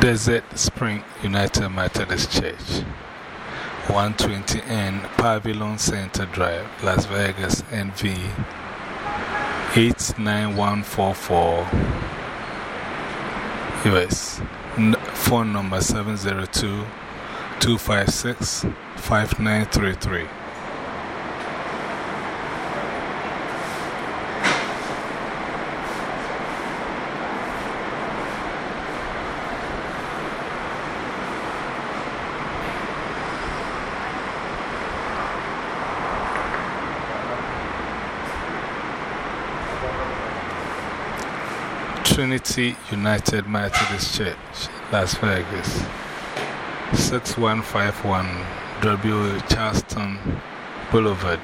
Desert Spring United Methodist Church, 120N Pavilion Center Drive, Las Vegas, NV 89144 US. phone number 702 256 5933. Trinity United Methodist Church, Las Vegas. 6151 W. Charleston Boulevard,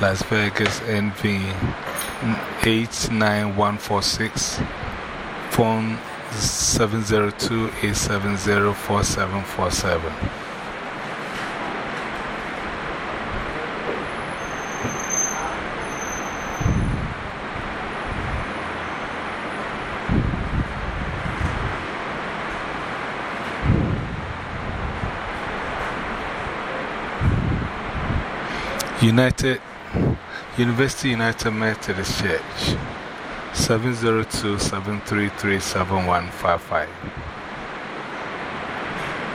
Las Vegas, NV 89146. Phone 702 870 4747. United University United Methodist Church 702 733 7155.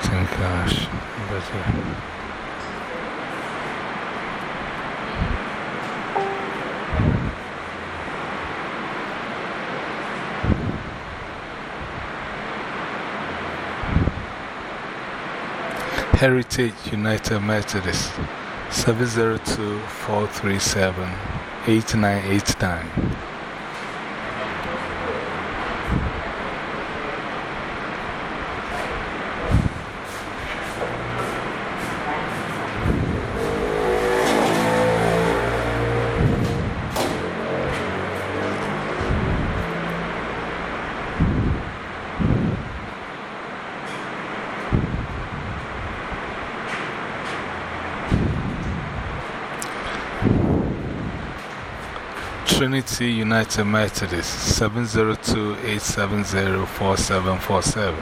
Thank gosh. Heritage United Methodist 702 437 8989. Trinity United Methodist 702 870 4747.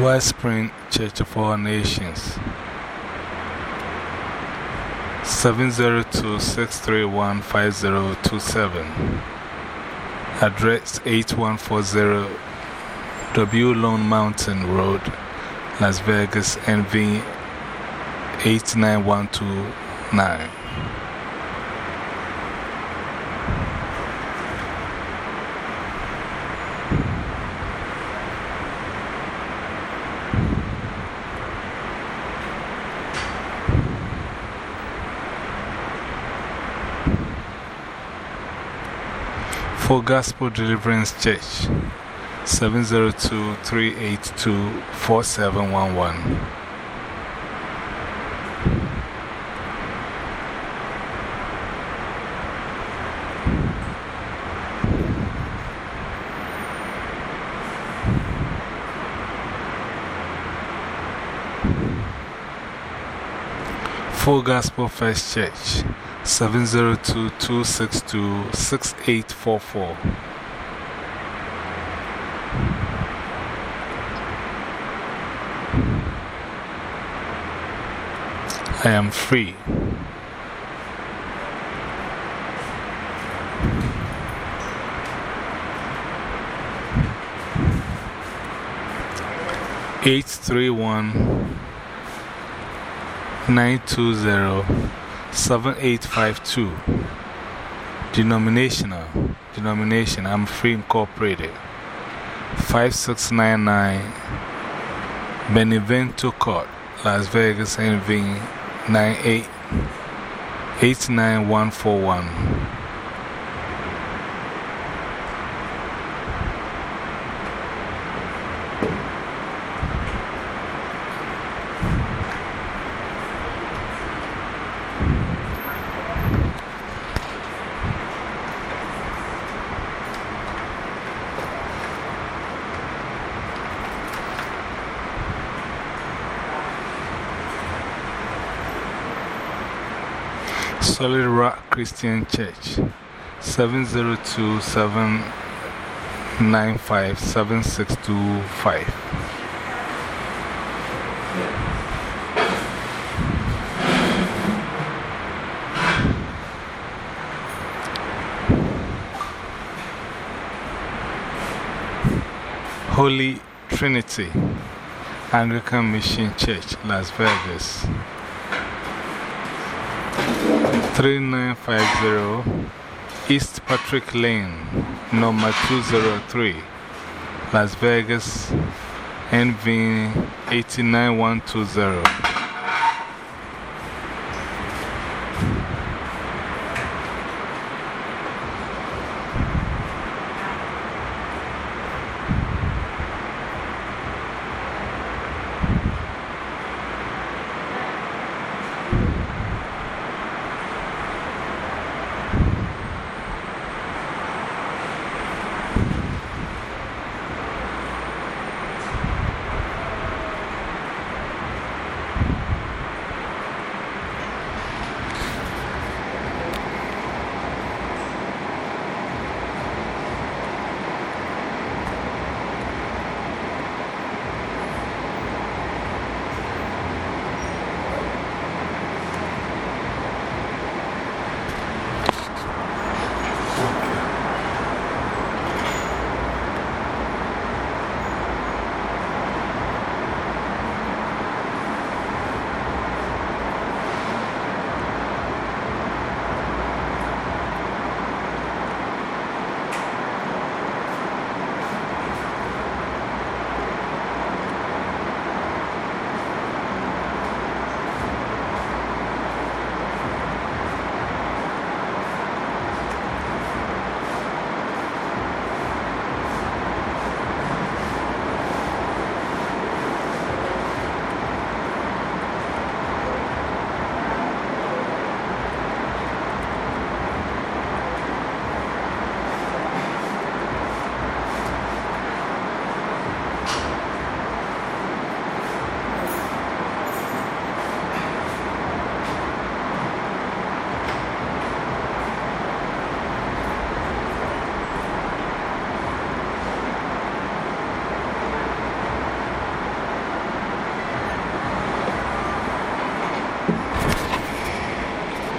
Wellspring Church of All Nations 702 631 5027. Address 8140 W Lone Mountain Road, Las Vegas, NV 89129. Full Gospel Deliverance Church 702 382 4711. Full Gospel First Church 702 262 6844. I am free. Eight three one nine two zero 7852. Denominational. Denomination. I'm Free Incorporated. 5699 Benevento Court, Las Vegas, NV 98 89141. Solid Rock Christian Church 702 795 7625. Holy Trinity Anglican Mission Church, Las Vegas 3950 East Patrick Lane, number 203, Las Vegas, NV 89120.